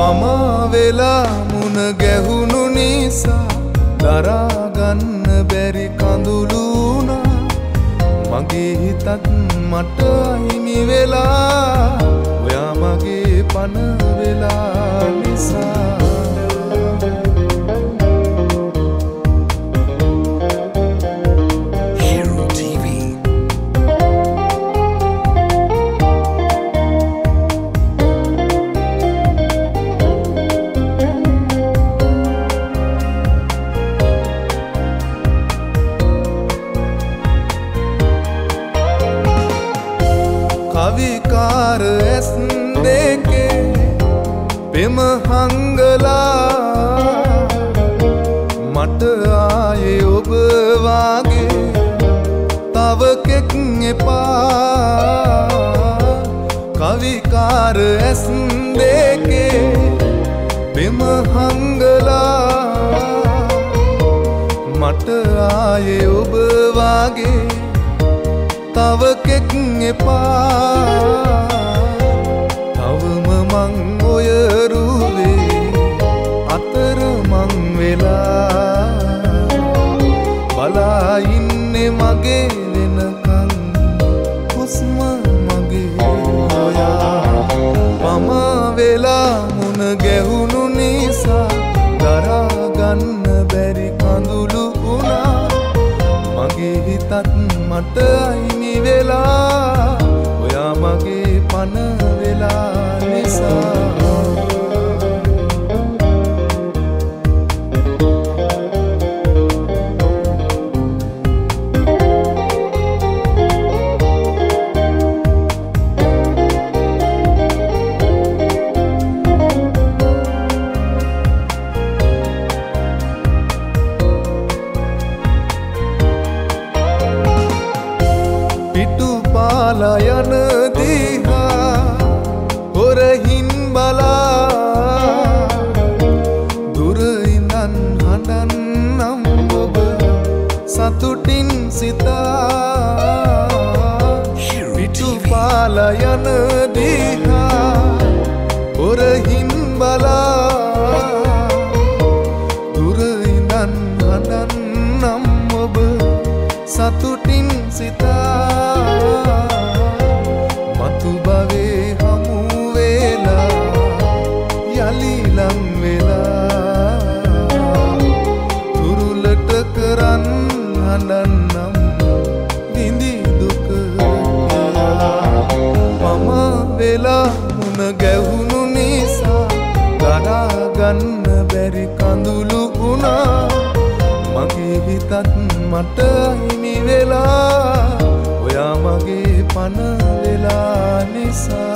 පමාවෙලා මුණ ගැහුණු නිසා දරාගන්න බැරි කඳුළුනා මගේ හිතත් මට අහිමි වෙලා ඔයා මගේ පණ වෙලා නිසා කවිකාර ඇස් දෙකේ පෙම හංගලා මට ආයේ ඔබවාගේ තවකෙක් එපා. කවිකාර ඇස් දෙකේ පෙම හංගලා මට ආයේ ඔබවාගේ තවකෙක් එපා. ගැහුණු නිසා දරාගන්න බැරි කඳුළු වුණා. මගේ හිතත් මට අයිමි වෙලා ඔයා මගේ පණ වෙලා නිසා. පාල යන දිහා හොරහින් බලා දුරඉඳන් හඬන්නම් ඔබ සතුටින් සිතා පිටු පාල යන දිහා හොරහින් බලා දුරඉඳන් හඬන්නම් ඔබ සතුටින් සිතා එල්ලම් වෙලා. තුරුලට කරන් හඬන්නම් විඳි දුක මම වෙලා මුණ ගැහුණු නිසා දරාගන්න බැරි කඳුළු වුණා. මගේ හිතත් මට හිමි වෙලා. ඔයා මගේ පණ වෙලා නිසා